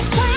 Let